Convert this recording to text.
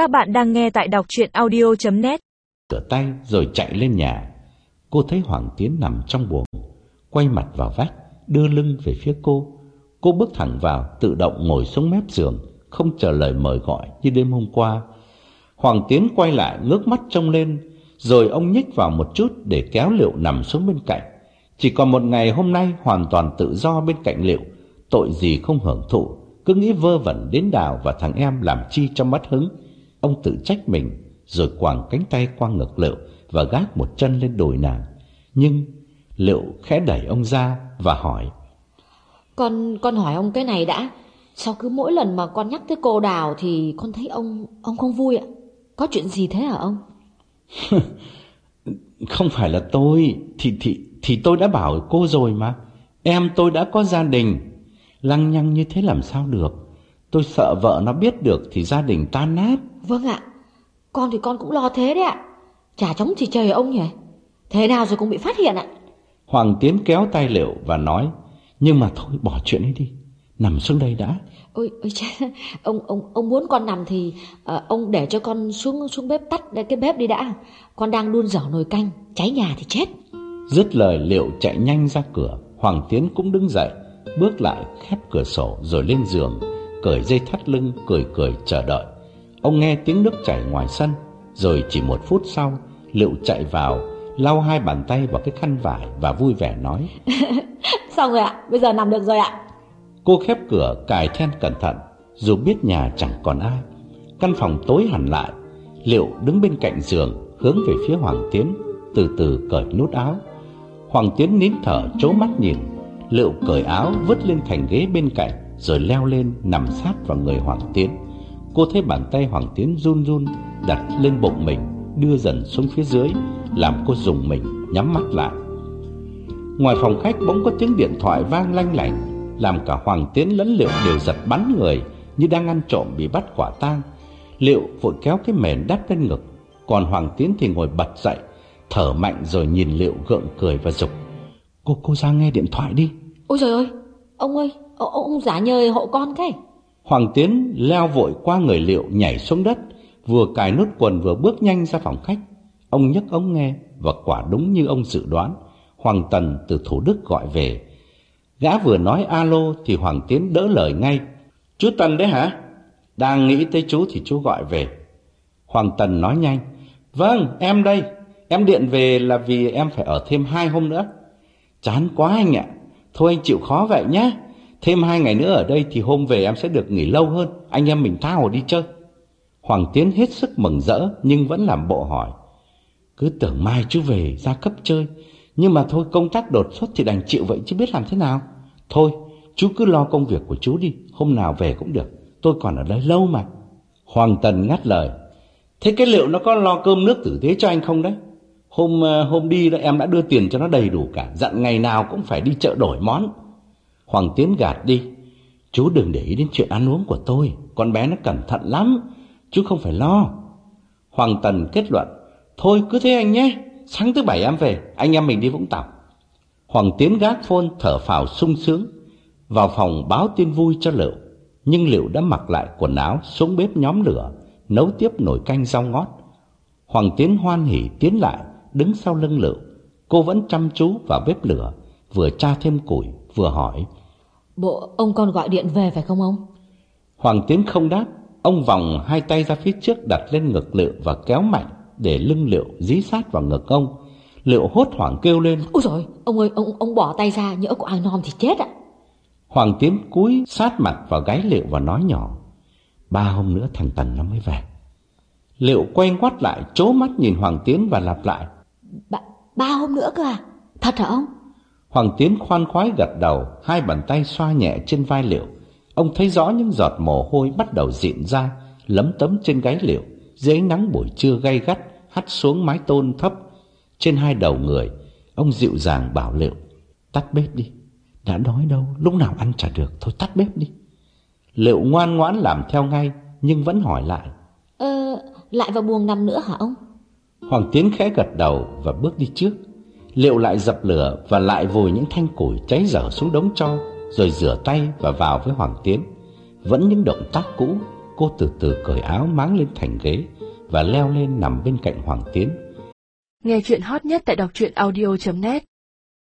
Các bạn đang nghe tại đọc chuyện audio.net Cửa tay rồi chạy lên nhà. Cô thấy Hoàng Tiến nằm trong buồng, Quay mặt vào vách, Đưa lưng về phía cô. Cô bước thẳng vào, tự động ngồi xuống mép giường, Không chờ lời mời gọi như đêm hôm qua. Hoàng Tiến quay lại, ngước mắt trông lên, Rồi ông nhích vào một chút Để kéo Liệu nằm xuống bên cạnh. Chỉ còn một ngày hôm nay, Hoàn toàn tự do bên cạnh Liệu. Tội gì không hưởng thụ, Cứ nghĩ vơ vẩn đến Đào và thằng em Làm chi cho mất hứng. Ông tự trách mình Rồi quàng cánh tay qua ngực Liệu Và gác một chân lên đùi nàng. Nhưng Liệu khẽ đẩy ông ra Và hỏi Con con hỏi ông cái này đã. Sao cứ mỗi lần mà con nhắc tới cô Đào Thì con thấy ông ông không vui ạ? Có chuyện gì thế hả ông? Không phải là tôi Thì thì thì tôi đã bảo cô rồi mà. Em tôi đã có gia đình. Lăng nhăng như thế làm sao được Tôi sợ vợ nó biết được Thì gia đình tan nát. Vâng ạ. Con thì con cũng lo thế đấy ạ. Chả chống thì trời ông nhỉ? Thế nào rồi cũng bị phát hiện ạ. Hoàng Tiến kéo tay Liệu và nói Nhưng mà thôi bỏ chuyện ấy đi. Nằm xuống đây đã. Ôi, ôi cha, ông ông ông muốn con nằm thì ờ, ông để cho con xuống xuống bếp tắt cái bếp đi đã. Con đang đun dở nồi canh, cháy nhà thì chết. Dứt lời Liệu chạy nhanh ra cửa. Hoàng Tiến cũng đứng dậy Bước lại khép cửa sổ rồi lên giường Cởi dây thắt lưng cười cười chờ đợi. Ông nghe tiếng nước chảy ngoài sân Rồi chỉ một phút sau Liệu chạy vào Lau hai bàn tay vào cái khăn vải Và vui vẻ nói. Xong rồi ạ, bây giờ nằm được rồi ạ. Cô khép cửa cài then cẩn thận Dù biết nhà chẳng còn ai. Căn phòng tối hẳn lại Liệu đứng bên cạnh giường Hướng về phía Hoàng Tiến Từ từ cởi nút áo. Hoàng Tiến nín thở chố mắt nhìn. Liệu cởi áo vứt lên thành ghế bên cạnh rồi leo lên nằm sát vào người Hoàng Tiến. Cô thấy bàn tay Hoàng Tiến run run Đặt lên bụng mình Đưa dần xuống phía dưới Làm cô dùng mình nhắm mắt lại. Ngoài phòng khách bỗng có tiếng điện thoại vang lanh lảnh Làm cả Hoàng Tiến lẫn Liệu đều giật bắn người Như đang ăn trộm bị bắt quả tang. Liệu vội kéo cái mền đắp lên ngực Còn Hoàng Tiến thì ngồi bật dậy Thở mạnh rồi nhìn Liệu gượng cười và dục Cô cô ra nghe điện thoại đi. Ôi trời ơi, ông ơi, ông, ông giả nhời hộ con cái. Hoàng Tiến leo vội qua người Liệu nhảy xuống đất Vừa cài nút quần vừa bước nhanh ra phòng khách. Ông nhấc ống nghe Và quả đúng như ông dự đoán. Hoàng Tần từ Thủ Đức gọi về. Gã vừa nói alo Thì Hoàng Tiến đỡ lời ngay. Chú Tần đấy hả? Đang nghĩ tới chú thì chú gọi về. Hoàng Tần nói nhanh. Vâng em đây. Em điện về là vì em phải ở thêm hai hôm nữa. Chán quá anh ạ Thôi, anh chịu khó vậy nhé Thêm hai ngày nữa ở đây thì hôm về em sẽ được nghỉ lâu hơn. Anh em mình tha hồ đi chơi. Hoàng Tiến hết sức mừng rỡ Nhưng vẫn làm bộ hỏi. Cứ tưởng mai chú về ra cấp chơi. Nhưng mà thôi, công tác đột xuất thì đành chịu vậy chứ biết làm thế nào. Thôi, chú cứ lo công việc của chú đi. Hôm nào về cũng được. Tôi còn ở đây lâu mà. Hoàng Tần ngắt lời. Thế cái liệu nó có lo cơm nước tử tế cho anh không đấy? Hôm ờ, hôm đi đó, em đã đưa tiền cho nó đầy đủ cả. Dặn ngày nào cũng phải đi chợ đổi món. Hoàng Tiến gạt đi. Chú đừng để ý đến chuyện ăn uống của tôi. Con bé nó cẩn thận lắm, Chú không phải lo. Hoàng Tần kết luận, Thôi, cứ thế anh nhé. Sáng thứ bảy em về, Anh em mình đi Vũng Tàu. Hoàng Tiến gác phôn thở phào sung sướng, Vào phòng báo tin vui cho Liệu Nhưng Liệu đã mặc lại quần áo Xuống bếp nhóm lửa, Nấu tiếp nồi canh rau ngót. Hoàng Tiến hoan hỉ tiến lại. Đứng sau lưng Liệu Cô vẫn chăm chú vào bếp lửa Vừa tra thêm củi vừa hỏi Bộ ông con gọi điện về phải không ông? Hoàng Tiến không đáp Ông vòng hai tay ra phía trước đặt lên ngực Liệu và kéo mạnh để lưng Liệu dí sát vào ngực ông. Liệu hốt hoảng kêu lên. Ôi trời ông ơi, ông ông bỏ tay ra, nhỡ có ai nom thì chết ạ. Hoàng Tiến cúi sát mặt vào gáy Liệu và nói nhỏ. Ba hôm nữa thằng Tần nó mới về. Liệu quay ngoắt lại, chố mắt nhìn Hoàng Tiến và lặp lại. Ba, ba hôm nữa cơ à? Thật hả ông? Hoàng Tiến khoan khoái gật đầu, hai bàn tay xoa nhẹ trên vai Liệu. Ông thấy rõ những giọt mồ hôi bắt đầu dịn ra, lấm tấm trên gáy Liệu, dưới nắng buổi trưa gay gắt hắt xuống mái tôn thấp trên hai đầu người. Ông dịu dàng bảo Liệu, tắt bếp đi, đã đói đâu, lúc nào ăn chả được, thôi tắt bếp đi. Liệu ngoan ngoãn làm theo ngay, nhưng vẫn hỏi lại. Ờ, lại vào buồng nằm nữa hả ông? Hoàng Tiến khẽ gật đầu và bước đi trước. Liệu lại dập lửa và lại vùi những thanh củi cháy dở xuống đống tro, rồi rửa tay và vào với Hoàng Tiến. Vẫn những động tác cũ, Cô từ từ cởi áo máng lên thành ghế Và leo lên nằm bên cạnh Hoàng Tiến Nghe chuyện hot nhất tại đọc truyện audio.net